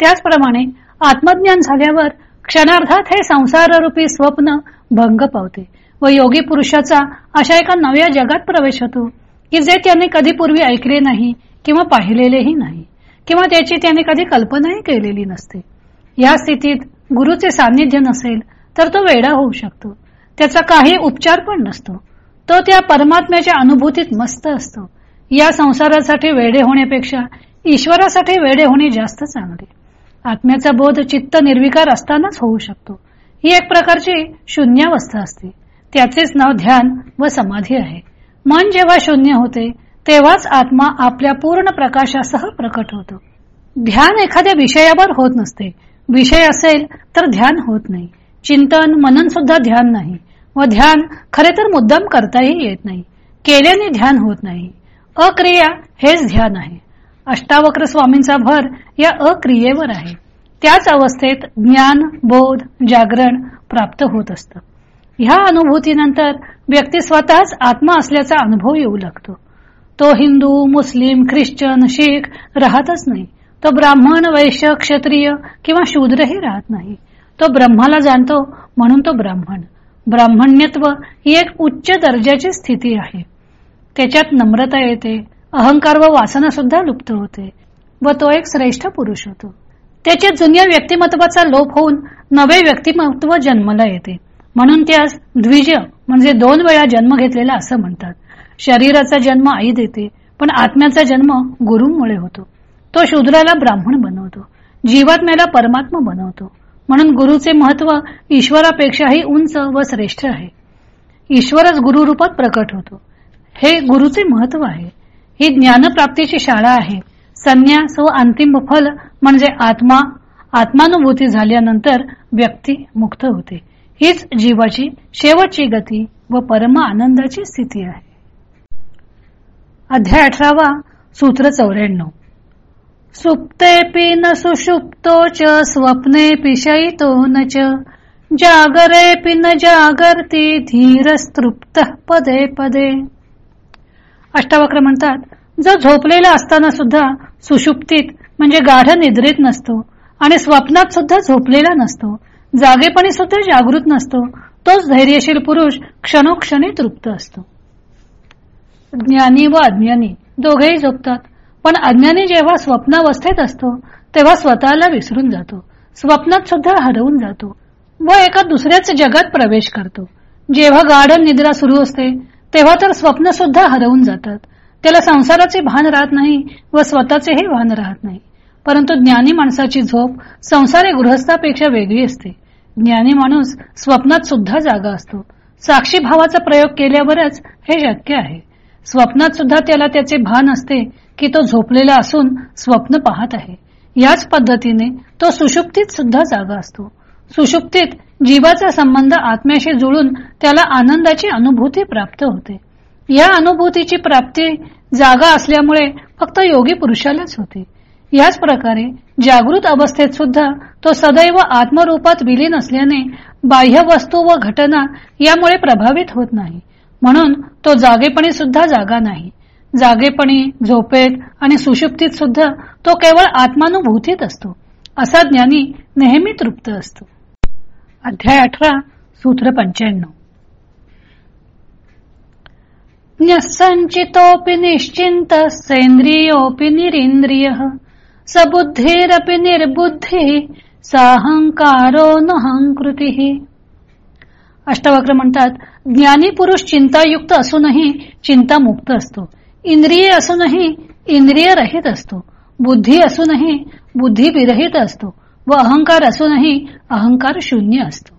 Speaker 1: त्याचप्रमाणे आत्मज्ञान झाल्यावर क्षणार्धात हे संसाररूपी स्वप्न भंग पावते व योगी पुरुषाचा अशा एका नव्या जगात प्रवेश होतो की जे त्याने कधी पूर्वी ऐकले नाही किंवा पाहिलेलेही नाही किंवा त्याची त्याने कधी कल्पनाही केलेली नसते. या स्थितीत गुरुचे सान्निध्य नसेल तर तो वेडा होऊ शकतो. त्याचा काही उपचार पण नसतो. तो त्या परमात्म्याच्या अनुभूतीत मस्त असतो. या संसारासाठी वेडे होण्यापेक्षा ईश्वरासाठी वेडे होणे जास्त चांगले. आत्म्याचा बोध चित्त निर्विकार असतानाच होऊ शकतो. ही एक प्रकारची शून्यावस्था असते. त्याचेच नाव ध्यान व समाधी आहे. मन जेव्हा शून्य होते तेव्हाच आत्मा आपल्या पूर्ण प्रकाशासह प्रकट होतो. ध्यान एखाद्या विषयावर होत नसते. विषय असेल तर ध्यान होत नाही. चिंतन मनन सुद्धा ध्यान नाही व ध्यान खरे तर मुद्दाम करताही येत नाही. केल्याने ध्यान होत नाही. अक्रिया हेच ध्यान आहे. अष्टावक्र स्वामींचा भर या अक्रियेवर आहे. त्याच अवस्थेत ज्ञान बोध जागरण प्राप्त होत असत. ह्या अनुभूतीनंतर व्यक्ती स्वतःच आत्मा असल्याचा अनुभव येऊ लागतो. तो हिंदू मुस्लिम ख्रिश्चन शीख राहतच नाही. तो ब्राह्मण वैश्य क्षत्रिय किंवा शूद्रही राहत नाही. तो ब्रह्माला जाणतो म्हणून तो ब्राह्मण. ब्राह्मण्यत्व ही एक उच्च दर्जाची स्थिती आहे. त्याच्यात नम्रता येते अहंकार व वासना सुद्धा लुप्त होते व तो एक श्रेष्ठ पुरुष होतो. त्याच्या जुन्या व्यक्तिमत्वाचा लोप होऊन नवे व्यक्तिमत्व जन्मला येते. म्हणून त्यास द्विज म्हणजे दोन वेळा जन्म घेतलेला असं म्हणतात. शरीराचा जन्म आई देते पण आत्म्याचा जन्म गुरुमुळे होतो. तो शूद्राला ब्राह्मण बनवतो जीवात्म्याला परमात्मा बनवतो. म्हणून गुरुचे महत्त्व ईश्वरापेक्षाही उंच व श्रेष्ठ आहे. ईश्वरच गुरुरूपात प्रकट होतो. हे गुरुचे महत्त्व आहे. ही ज्ञानप्राप्तीची शाळा आहे. संन्यास व अंतिम फल म्हणजे आत्मा. आत्मानुभूती झाल्यानंतर व्यक्ती मुक्त होते. हीच जीवाची शेवटची गती व परम आनंदाची स्थिती आहे. अध्याय अठरावा सूत्र चौऱ्याण्णव. सुप्ते न सुषुप्तो च स्वप्ने पिशयितो न च. जागरे न जागरती धीरस्तृप्त पदे पदे. अष्टावक्र म्हणतात जो झोपलेला असताना सुद्धा सुषुप्तीत म्हणजे गाढ निद्रेत नसतो आणि स्वप्नात सुद्धा झोपलेला नसतो जागेपणी सुद्धा जागृत नसतो तोच धैर्यशील पुरुष क्षणोक्षणी तृप्त असतो. ज्ञानी व अज्ञानी दोघेही झोपतात पण अज्ञानी जेव्हा स्वप्नावस्थेत असतो तेव्हा स्वतःला विसरून जातो स्वप्नात सुद्धा हरवून जातो व एका दुसऱ्याच जगात प्रवेश करतो. जेव्हा गाढ निद्रा सुरू असते तेव्हा तर स्वप्न सुद्धा हरवून जातात. त्याला संसाराचे भान राहत नाही व स्वतःचेही भान राहत नाही. परंतु ज्ञानी माणसाची झोप संसारी गृहस्थापेक्षा वेगळी असते. ज्ञानी माणूस स्वप्नात सुद्धा जागा असतो. साक्षी भावाचा प्रयोग केल्यावरच हे शक्य आहे. स्वप्नात सुद्धा त्याला त्याचे भान असते की तो झोपलेला असून स्वप्न पाहत आहे. याच पद्धतीने तो सुषुप्तीत सुद्धा जागा असतो. सुषुप्तीत जीवाचा संबंध आत्म्याशी जुळून त्याला आनंदाची अनुभूती प्राप्त होते. या अनुभूतीची प्राप्ती जागा असल्यामुळे फक्त योगी पुरुषालाच होते. याच प्रकारे जागृत अवस्थेत सुद्धा तो सदैव आत्मरूपात विलीन असल्याने बाह्य वस्तू व घटना यामुळे प्रभावित होत नाही. म्हणून तो जागेपणी सुद्धा जागा नाही. जागेपणी झोपेत आणि सुषुप्तीत सुद्धा तो केवळ आत्मानुभूतीत असतो. असा ज्ञानी नेहमी तृप्त असतो. अध्याय अठरा सूत्र पंच्याण्णव. न्यसंचितोपि निश्चिंत सेंद्रियोपि निरिंद्रिय सबुद्धीरपि निर्बुद्धी साहंकारो नहंकृती। अष्टवक्र म्हणतात ज्ञानी पुरुष चिंतायुक्त असूनही चिंता मुक्त असतो. इंद्रिय असूनही इंद्रिय रहित असतो. बुद्धी असूनही बुद्धी विरहित असतो. व अहंकार असूनही अहंकार शून्य असतो.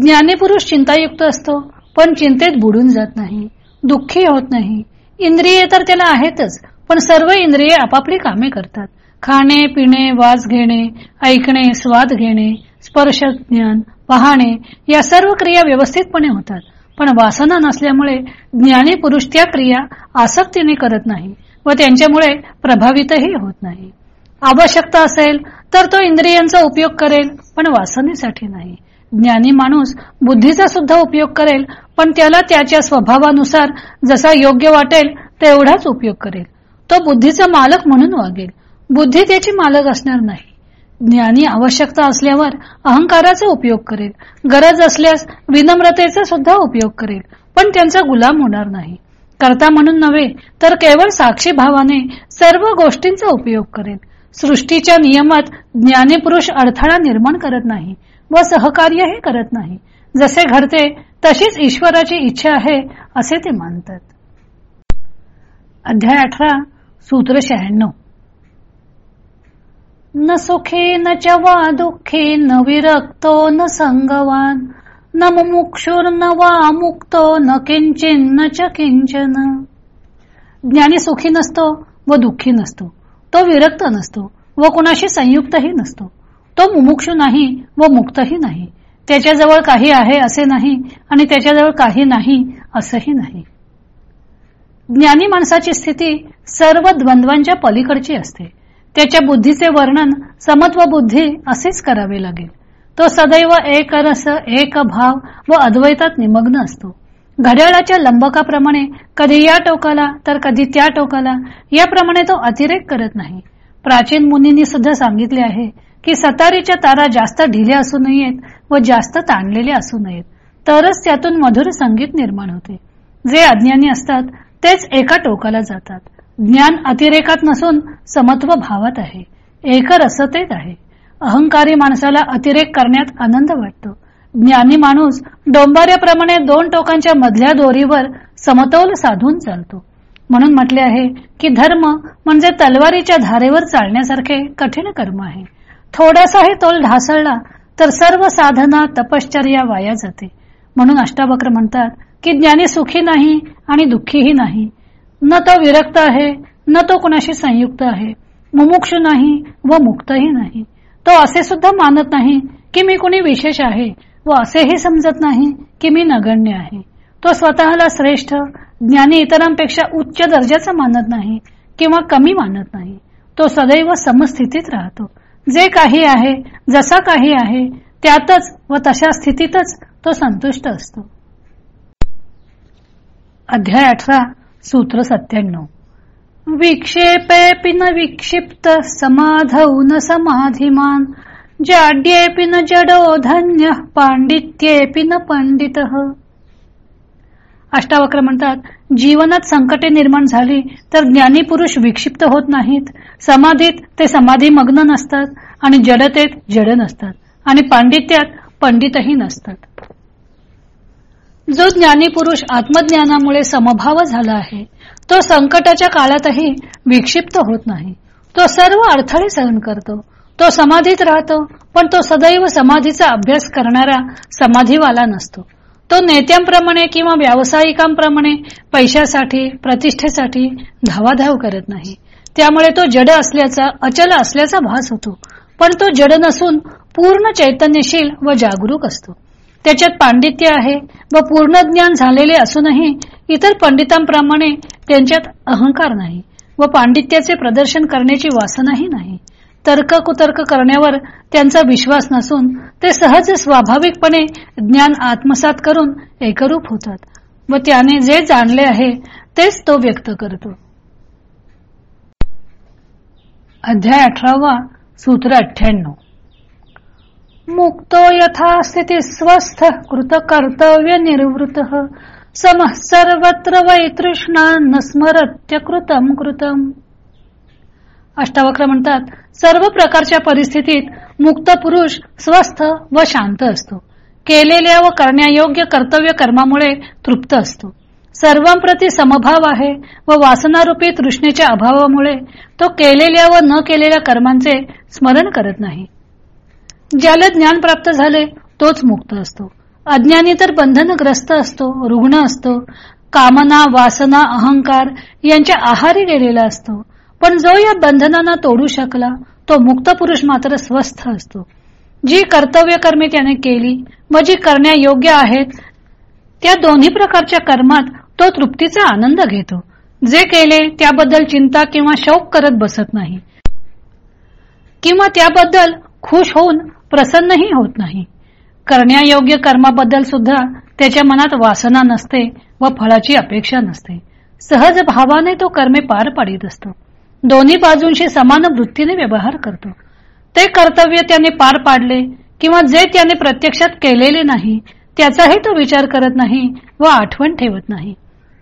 Speaker 1: ज्ञानीपुरुष चिंतायुक्त असतो पण चिंतेत बुडून जात नाही दुःखी होत नाही. इंद्रिये तर त्याला आहेतच पण सर्व इंद्रिये आपापली कामे करतात. खाणे पिणे वास घेणे ऐकणे स्वाद घेणे स्पर्श ज्ञान पाहणे या सर्व क्रिया व्यवस्थितपणे होतात. पण वासना नसल्यामुळे ज्ञानी पुरुष त्या क्रिया आसक्तीने करत नाही व त्यांच्यामुळे प्रभावितही होत नाही. आवश्यकता असेल तर तो इंद्रियांचा उपयोग करेल पण वासनेसाठी नाही. ज्ञानी माणूस बुद्धीचा सुद्धा उपयोग करेल पण त्याला त्याच्या स्वभावानुसार जसा योग्य वाटेल तेवढाच उपयोग करेल. तो बुद्धीचा मालक म्हणून वागेल. बुद्धी त्याची मालक असणार नाही. ज्ञानी आवश्यकता असल्यावर अहंकाराचा उपयोग करेल. गरज असल्यास विनम्रतेचा सुद्धा उपयोग करेल पण त्यांचा गुलाम होणार नाही. करता म्हणून नव्हे तर केवळ साक्षी भावाने सर्व गोष्टींचा उपयोग करेल. सृष्टीच्या नियमात ज्ञानीपुरुष अडथळा निर्माण करत नाही व सहकार्यही करत नाही. जसे घडते तशीच ईश्वराची इच्छा आहे असे ते मानतात. अध्याय अठरा सूत्र शहाण्णव. न सुखी न च वा दुःखी न विरक्तो न संगवान. न मुमुक्षुर न वा मुक्तो न किंचिन न च किंचन. ज्ञानी सुखी नसतो व दुःखी नसतो. तो विरक्त नसतो व कुणाशी संयुक्तही नसतो. तो मुमुक्ष नाही व मुक्तही नाही. त्याच्याजवळ काही आहे असे नाही आणि त्याच्याजवळ काही नाही असंही नाही. ज्ञानी माणसाची स्थिती सर्व द्वंद्वांच्या पलीकडची असते. त्याच्या बुद्धीचे वर्णन समत्व बुद्धी असेच करावे लागेल. तो सदैव एक रस एक भाव व अद्वैतात निमग्न असतो. घड्याळाच्या लंबकाप्रमाणे कधी या टोकाला तर कधी त्या टोकाला याप्रमाणे तो अतिरेक करत नाही. प्राचीन मुनींनी सुद्धा सांगितले आहे की सतारीच्या तारा जास्त ढिल्या असू नयेत व जास्त ताणलेल्या असू नयेत. तरच त्यातून मधुर संगीत निर्माण होते. जे अज्ञानी असतात तेच एका टोकाला जातात. ज्ञान अतिरेकात नसून समत्व भावात आहे. एक रसतेत आहे. अहंकारी माणसाला अतिरेक करण्यात आनंद वाटतो. ज्ञानी माणूस डोंबाऱ्याप्रमाणे दोन टोकांच्या मधल्या दोरीवर समतोल साधून चालतो. म्हणून म्हटले आहे की धर्म म्हणजे तलवारीच्या धारेवर चालण्यासारखे कठीण कर्म आहे. थोडासाही तोल ढासळला तर सर्व साधना तपश्चर्या वाया जाते. म्हणून अष्टावक्र म्हणतात की ज्ञानी सुखी नाही आणि दुःखीही नाही. न तो विरक्त आहे न तो कुणाशी संयुक्त आहे. मुमुक्षु नाही व मुक्तही नाही. तो असे सुद्धा मानत नाही की मी कुणी विशेष आहे व असेही समजत नाही की मी नगण्य आहे. तो स्वतःला श्रेष्ठ ज्ञानी इतरांपेक्षा उच्च दर्जाचा मानत नाही किंवा कमी मानत नाही. तो सदैव समस्थितीत राहतो. जे काही आहे जसा काही आहे त्यातच व तशा स्थितीतच तो संतुष्ट असतो. अध्याय अठरा सूत्र सत्त्याण्णव. विक्षेपेपि न विक्षिप्त समाधौ न समाधिमान जाड्येपि न जडो धन्य पांडित्येपि न पंडित अष्टावक्र म्हणतात जीवनात संकटे निर्माण झाली तर ज्ञानी पुरुष विक्षिप्त होत नाहीत. समाधीत ते समाधी मग्न नसतात आणि जडतेत जड नसतात आणि पांडित्यात पंडितही नसतात. जो ज्ञानी पुरुष आत्मज्ञानामुळे समभाव झाला आहे तो संकटाच्या काळातही विक्षिप्त होत नाही. तो सर्व अडथळे सहन करतो. तो समाधीत राहतो पण तो सदैव समाधीचा अभ्यास करणारा समाधीवाला नसतो. तो नेत्यांप्रमाणे किंवा व्यावसायिकांप्रमाणे पैशासाठी प्रतिष्ठेसाठी धावाधाव करत नाही. त्यामुळे तो जड असल्याचा अचल असल्याचा भास होतो. पण तो जड नसून पूर्ण चैतन्यशील व जागरूक असतो. त्याच्यात पांडित्य आहे व पूर्ण ज्ञान झालेले असूनही इतर पंडितांप्रमाणे त्यांच्यात अहंकार नाही व पांडित्याचे प्रदर्शन करण्याची वासनाही नाही. तर्क कुतर्क करण्यावर त्यांचा विश्वास नसून ते सहज स्वाभाविकपणे ज्ञान आत्मसात करून एकरूप होतात व त्याने जे जाणले आहे तेच तो व्यक्त करतो. अध्याय अठरावा सूत्र अठ्ठ्याण्णव. मुक्तो यथा स्थिती स्वस्थ कृत कर्तव्य निर्वृत। सम सर्वत्र वैतृष्णा न स्मरत्य कृतम कृतम। अष्टावक्र म्हणतात सर्व प्रकारच्या परिस्थितीत मुक्त पुरुष स्वस्थ व शांत असतो. केलेल्या व करण्यायोग्य कर्तव्य कर्मामुळे तृप्त असतो. सर्वांप्रती समभाव आहे व वासनारूपी तृष्णेच्या अभावामुळे तो केलेल्या व न केलेल्या कर्मांचे स्मरण करत नाही. ज्याला ज्ञान प्राप्त झाले तोच मुक्त असतो. अज्ञानी तर बंधनग्रस्त असतो रुग्ण असतो. कामना वासना अहंकार यांच्या आहारी गेलेला असतो. पण जो या बंधनांना तोडू शकला तो मुक्त पुरुष मात्र स्वस्थ असतो. जी कर्तव्य कर्मे त्याने केली व जी करण्यायोग्य आहेत त्या दोन्ही प्रकारच्या कर्मात तो तृप्तीचा आनंद घेतो. जे केले त्याबद्दल चिंता किंवा शौक करत बसत नाही. किंवा त्याबद्दल खुश होऊन प्रसन्नही होत नाही. करण्यायोग्य कर्माबद्दल सुद्धा त्याच्या मनात वासना नसते व फळाची अपेक्षा नसते. सहज भावाने तो कर्मे पार पाडित असतो. दोन्ही बाजूंशी समान वृत्तीने व्यवहार करतो. ते कर्तव्य त्याने पार पाडले किंवा जे त्याने प्रत्यक्षात केलेले नाही त्याचाही तो विचार करत नाही व आठवण ठेवत नाही.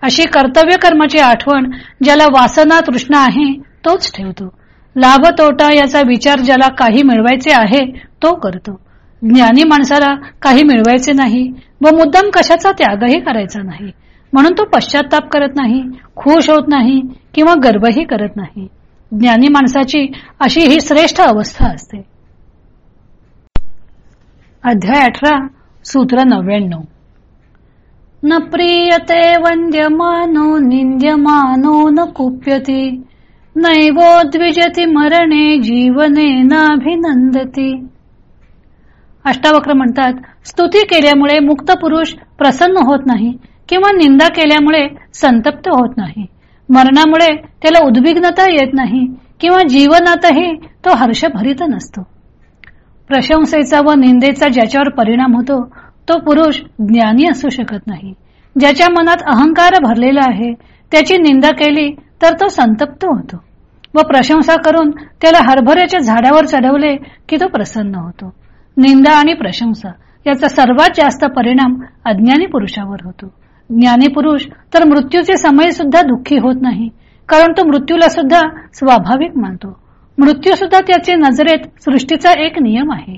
Speaker 1: अशी कर्तव्य कर्माची आठवण ज्याला वासना तृष्णा आहे तोच ठेवतो. लाभ तोटा याचा विचार ज्याला काही मिळवायचे आहे तो करतो. ज्ञानी माणसाला काही मिळवायचे नाही व मुद्दाम कशाचा त्यागही करायचा नाही. म्हणून तो पश्चाताप करत नाही खुश होत नाही किंवा गर्वही करत नाही. ज्ञानी माणसाची अशी ही श्रेष्ठ अवस्था असते. अध्याय अठरा सूत्र नव्याण्णव. न प्रियते वंद्यमानो निंद्यमानो न कुप्यती नैवो द्विजती मरणे जीवने नाभिनंदती अष्टावक्र म्हणतात स्तुती केल्यामुळे मुक्त पुरुष प्रसन्न होत नाही किंवा निंदा केल्यामुळे संतप्त होत नाही. मरणामुळे त्याला उद्विग्नता येत नाही किंवा जीवनातही तो हर्षभरित नसतो. प्रशंसेचा व निंदेचा ज्याच्यावर परिणाम होतो तो पुरुष ज्ञानी असू शकत नाही. ज्याच्या मनात अहंकार भरलेला आहे त्याची निंदा केली तर तो संतप्त होतो व प्रशंसा करून त्याला हरभऱ्याच्या झाडावर चढवले की तो प्रसन्न होतो. निंदा आणि प्रशंसा याचा सर्वात जास्त परिणाम अज्ञानी पुरुषावर होतो. ज्ञानीपुरुष तर मृत्यूचे समय सुद्धा दुःखी होत नाही. कारण तो मृत्यूला सुद्धा स्वाभाविक मानतो. मृत्यू सुद्धा त्याचे नजरेत सृष्टीचा एक नियम आहे.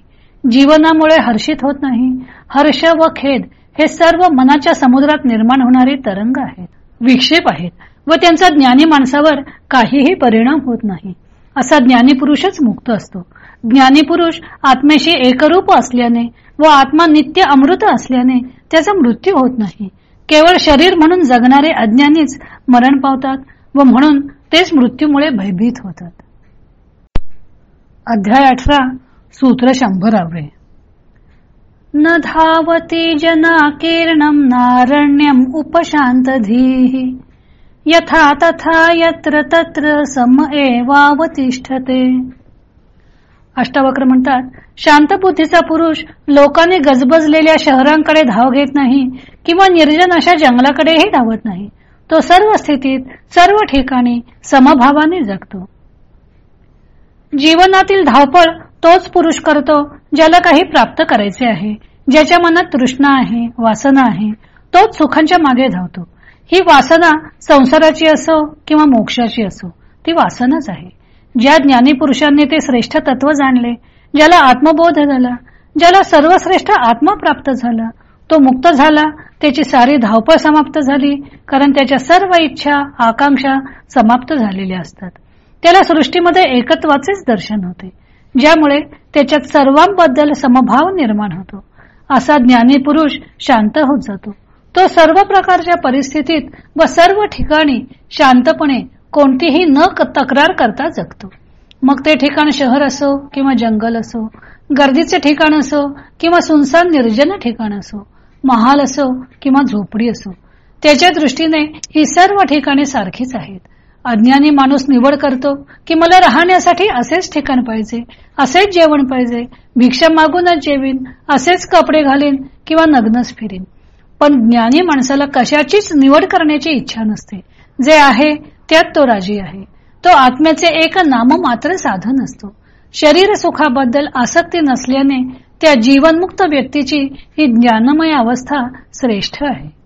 Speaker 1: जीवनामुळे हर्षित होत नाही. हर्ष व खेद हे सर्व मनाच्या समुद्रात निर्माण होणारे तरंग आहेत. विक्षेप आहेत व त्यांचा ज्ञानी माणसावर काहीही परिणाम होत नाही. असा ज्ञानी पुरुषच मुक्त असतो. ज्ञानी पुरुष आत्म्याशी एकरूप असल्याने व आत्मा नित्य अमृत असल्याने त्याचा मृत्यू होत नाही. केवळ शरीर म्हणून जगणारे अज्ञानीच मरण पावतात व म्हणून तेच मृत्यूमुळे भयभीत होतात. अध्याय अठरा सूत्र शंभरावे न धावती जनाकीर्णम नारण्यम उपशांत धी यथा तथा यत्र तत्र सम एवावतिष्ठते। अष्टावक्र म्हणतात शांत बुद्धीचा पुरुष लोकांनी गजबजलेल्या शहरांकडे धाव घेत नाही किंवा निर्जन अशा जंगलाकडेही धावत नाही. तो सर्व स्थितीत सर्व ठिकाणी समभावाने जगतो. जीवनातील धावपळ तोच पुरुष करतो ज्याला काही प्राप्त करायचे आहे ज्याच्या मनात तृष्णा आहे वासना आहे तोच सुखांच्या मागे धावतो. ही वासना संसाराची असो किंवा मोक्षाची असो ती वासनाच आहे. ज्या ज्ञानी पुरुषांनी ते श्रेष्ठ तत्व जाणले ज्याला आत्मबोध झाला ज्याला सर्वश्रेष्ठ आत्मा प्राप्त झाला तो मुक्त झाला त्याची सारी धावपळ समाप्त झाली कारण त्याच्या सर्व इच्छा आकांक्षा समाप्त झालेल्या असतात. त्याला सृष्टीमध्ये एकत्वाचेच दर्शन होते ज्यामुळे त्याच्यात सर्वांबद्दल समभाव निर्माण होतो. असा ज्ञानी पुरुष शांत होत जातो. तो सर्व प्रकारच्या परिस्थितीत व सर्व ठिकाणी शांतपणे कोणतीही न तक्रार करता जगतो. मग ते ठिकाण शहर असो किंवा जंगल असो गर्दीचे ठिकाण असो किंवा सुनसान निर्जन ठिकाण असो महाल असो किंवा झोपडी असो त्याच्या दृष्टीने ही सर्व ठिकाणे सारखीच आहेत. अज्ञानी माणूस निवड करतो की मला राहण्यासाठी असेच ठिकाण पाहिजे असेच जेवण पाहिजे भिक्षा मागूनच जेवीन असेच कपडे घालीन किंवा नग्नच फिरीन. पण ज्ञानी माणसाला कशाचीच निवड करण्याची इच्छा नसते. जे आहे त्यात तो राजी आहे. तो आत्म्याचे एक नाममात्र साधन असतो. शरीर सुखाबद्दल आसक्ती नसल्याने त्या जीवनमुक्त व्यक्तीची ही ज्ञानमय अवस्था श्रेष्ठ आहे.